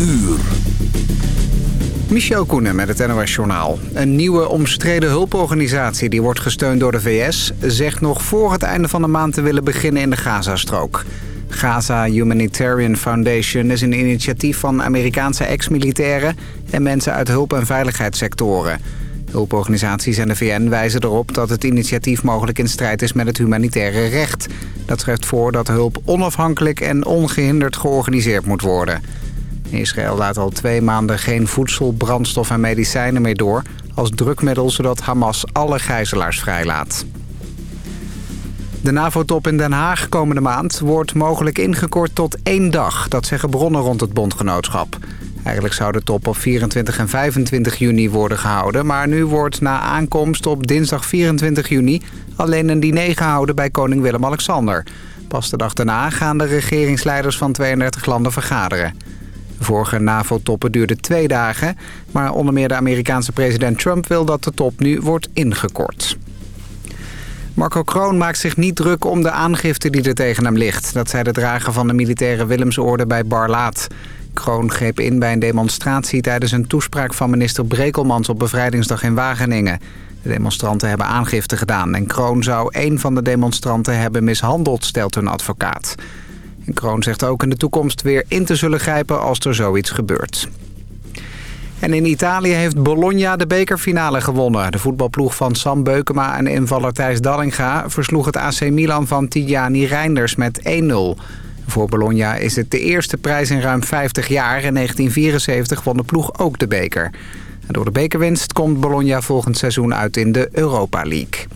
uur. Michel Koenen met het NOS-journaal. Een nieuwe omstreden hulporganisatie die wordt gesteund door de VS... zegt nog voor het einde van de maand te willen beginnen in de Gazastrook. Gaza Humanitarian Foundation is een initiatief van Amerikaanse ex-militairen... en mensen uit hulp- en veiligheidssectoren. Hulporganisaties en de VN wijzen erop dat het initiatief mogelijk in strijd is met het humanitaire recht. Dat schrijft voor dat hulp onafhankelijk en ongehinderd georganiseerd moet worden... Israël laat al twee maanden geen voedsel, brandstof en medicijnen meer door... als drukmiddel zodat Hamas alle gijzelaars vrijlaat. De NAVO-top in Den Haag komende maand wordt mogelijk ingekort tot één dag. Dat zeggen bronnen rond het bondgenootschap. Eigenlijk zou de top op 24 en 25 juni worden gehouden... maar nu wordt na aankomst op dinsdag 24 juni... alleen een diner gehouden bij koning Willem-Alexander. Pas de dag daarna gaan de regeringsleiders van 32 landen vergaderen. Vorige NAVO-toppen duurden twee dagen... maar onder meer de Amerikaanse president Trump wil dat de top nu wordt ingekort. Marco Kroon maakt zich niet druk om de aangifte die er tegen hem ligt. Dat zei de drager van de militaire Willemsorde bij Barlaat. Kroon greep in bij een demonstratie tijdens een toespraak van minister Brekelmans op bevrijdingsdag in Wageningen. De demonstranten hebben aangifte gedaan en Kroon zou een van de demonstranten hebben mishandeld, stelt hun advocaat. Kroon zegt ook in de toekomst weer in te zullen grijpen als er zoiets gebeurt. En in Italië heeft Bologna de bekerfinale gewonnen. De voetbalploeg van Sam Beukema en invaller Thijs Dallinga... versloeg het AC Milan van Tidjani Reinders met 1-0. Voor Bologna is het de eerste prijs in ruim 50 jaar. In 1974 won de ploeg ook de beker. Door de bekerwinst komt Bologna volgend seizoen uit in de Europa League.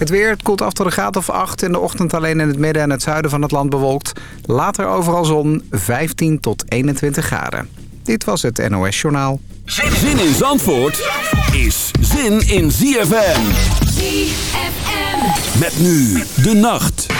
Het weer, het koelt af tot een graad of 8. In de ochtend alleen in het midden en het zuiden van het land bewolkt. Later overal zon, 15 tot 21 graden. Dit was het NOS Journaal. Zin in Zandvoort is zin in ZFM. ZFM. Met nu de nacht.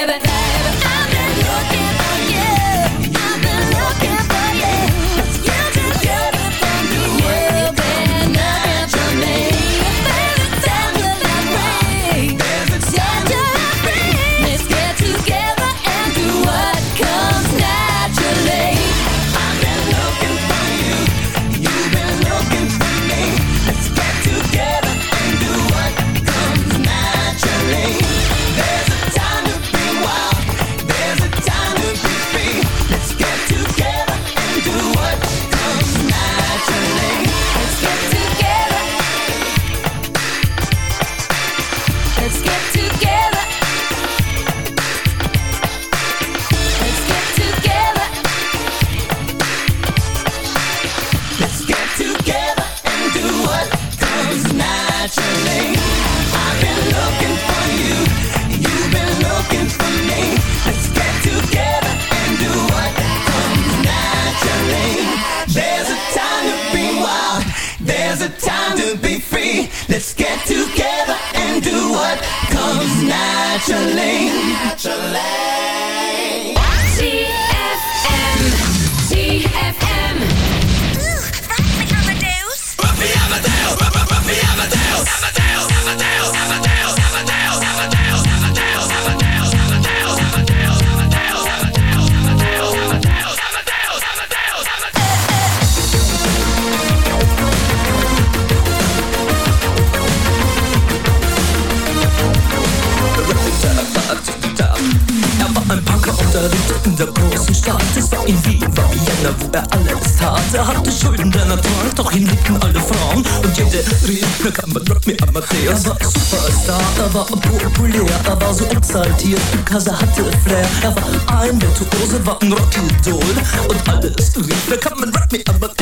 in Wien, war Vienna, wo alles tat. Er hatte Schulden, der Natur, doch ihn alle Frauen. Und jede rief, na kann man Rock me Amadeus. Er war Superstar, er war populär, er war so exaltiert, because er hatte Flair. Er war ein Virtuose, war ein Rockidol. Und alles rief, na kann man rock me Amadeus.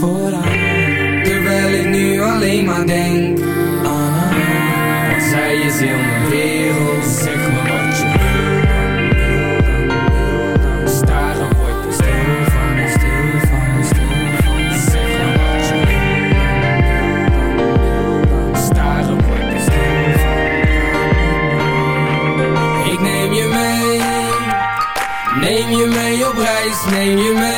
voor haar. Terwijl ik nu alleen maar denk haar Want zij is heel mijn wereld. Zeg me wat je wil wil dan, word ik stil van, stil van, stil van. Zeg me wat je wil wil dan, word ik stil van. Ik neem je mee Neem je mee op reis, neem je mee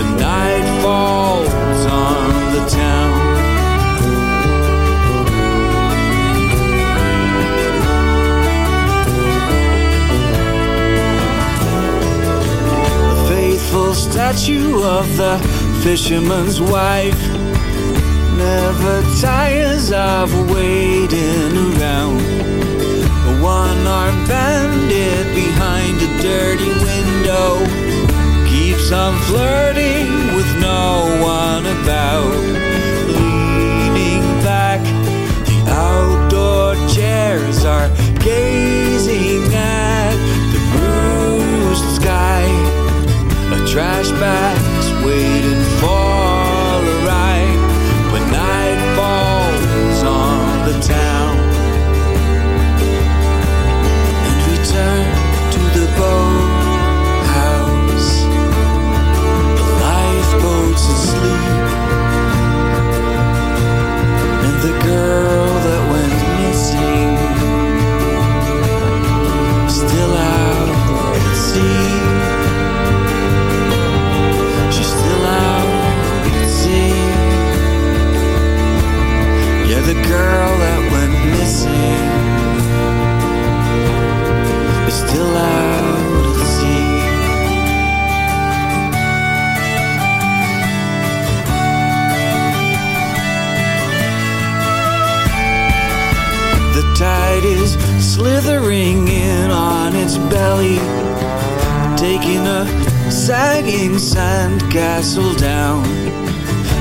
but night falls on the town. The faithful statue of the fisherman's wife. Never tires of waiting around. A one-armed bandit behind a dirty window on flirting with no one about. Leaning back, the outdoor chairs are gazing at the bruised sky. A trash bag's waiting for a ride when night falls on the town. Yeah, the girl that went missing is still out at sea. The tide is slithering in on its belly, taking a sagging sandcastle down.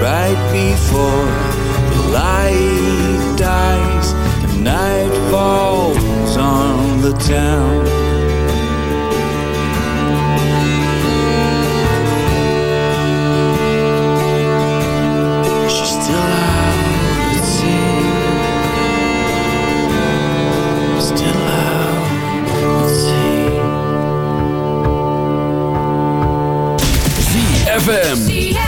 Right before the light dies and night falls on the town. She's still out at sea. Still out at sea. ZFM.